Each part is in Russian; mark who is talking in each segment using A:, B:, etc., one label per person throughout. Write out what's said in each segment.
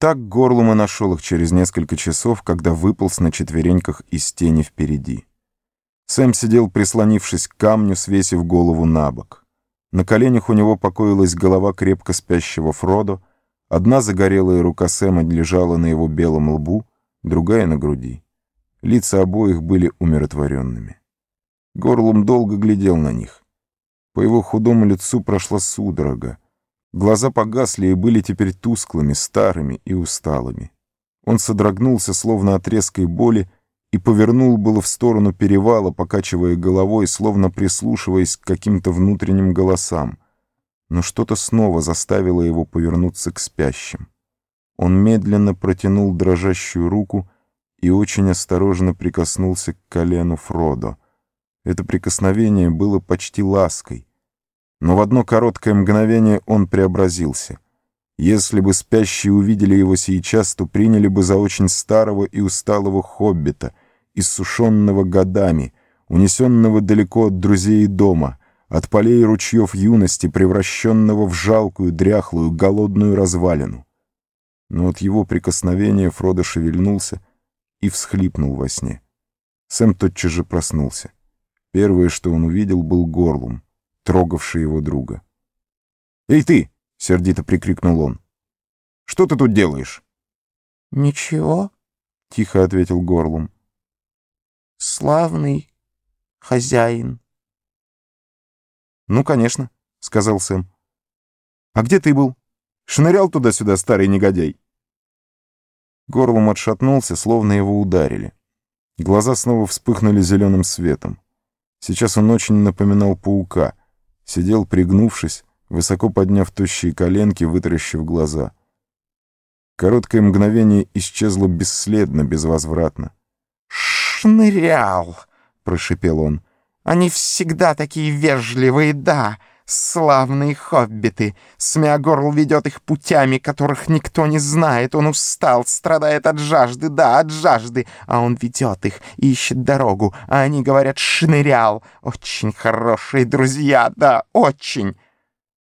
A: Так Горлум и нашел их через несколько часов, когда выполз на четвереньках из тени впереди. Сэм сидел, прислонившись к камню, свесив голову на бок. На коленях у него покоилась голова крепко спящего Фродо, одна загорелая рука Сэма лежала на его белом лбу, другая — на груди. Лица обоих были умиротворенными. Горлум долго глядел на них. По его худому лицу прошла судорога. Глаза погасли и были теперь тусклыми, старыми и усталыми. Он содрогнулся, словно от резкой боли, и повернул было в сторону перевала, покачивая головой, словно прислушиваясь к каким-то внутренним голосам. Но что-то снова заставило его повернуться к спящим. Он медленно протянул дрожащую руку и очень осторожно прикоснулся к колену Фродо. Это прикосновение было почти лаской. Но в одно короткое мгновение он преобразился. Если бы спящие увидели его сейчас, то приняли бы за очень старого и усталого хоббита, иссушенного годами, унесенного далеко от друзей и дома, от полей и ручьев юности, превращенного в жалкую, дряхлую, голодную развалину. Но от его прикосновения Фродо шевельнулся и всхлипнул во сне. Сэм тотчас же проснулся. Первое, что он увидел, был горлум трогавший его друга. «Эй ты!» — сердито прикрикнул он. «Что ты тут делаешь?»
B: «Ничего», —
A: тихо ответил Горлум.
B: «Славный хозяин».
A: «Ну, конечно», — сказал Сэм. «А где ты был? Шнырял туда-сюда, старый негодяй?» Горлум отшатнулся, словно его ударили. Глаза снова вспыхнули зеленым светом. Сейчас он очень напоминал паука — сидел пригнувшись, высоко подняв тощие коленки, вытаращив глаза. Короткое мгновение исчезло бесследно, безвозвратно.
B: «Шнырял!» — прошипел он. «Они всегда такие вежливые, да!» Славные хоббиты! Смеогорл ведет их путями, которых никто не знает. Он устал, страдает от жажды, да, от жажды. А он ведет их ищет дорогу, а они говорят «шнырял». Очень хорошие друзья, да, очень.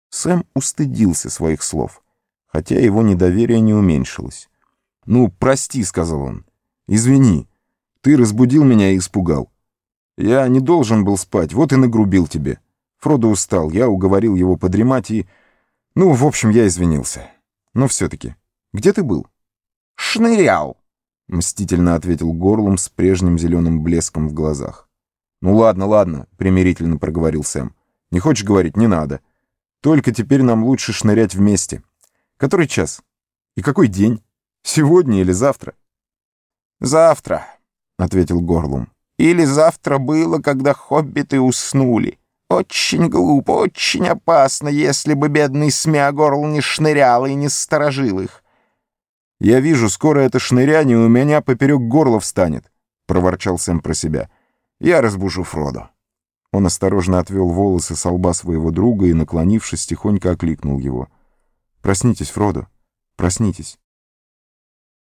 A: Сэм устыдился своих слов, хотя его недоверие не уменьшилось. «Ну, прости», — сказал он. «Извини, ты разбудил меня и испугал. Я не должен был спать, вот и нагрубил тебе». Фродо устал, я уговорил его подремать и... Ну, в общем, я извинился. Но все-таки, где ты был?
B: «Шнырял», —
A: мстительно ответил Горлум с прежним зеленым блеском в глазах. «Ну ладно, ладно», — примирительно проговорил Сэм. «Не хочешь говорить? Не надо. Только теперь нам лучше шнырять вместе. Который час? И какой день? Сегодня или завтра?»
B: «Завтра», — ответил
A: Горлум.
B: «Или завтра было, когда хоббиты уснули. Очень глупо, очень опасно, если бы бедный Смеогорл не шнырял и не сторожил их.
A: «Я вижу, скоро это шныряние у меня поперек горла встанет», — проворчал Сэм про себя. «Я разбужу Фродо». Он осторожно отвел волосы с лба своего друга и, наклонившись, тихонько окликнул его. «Проснитесь, Фродо, проснитесь».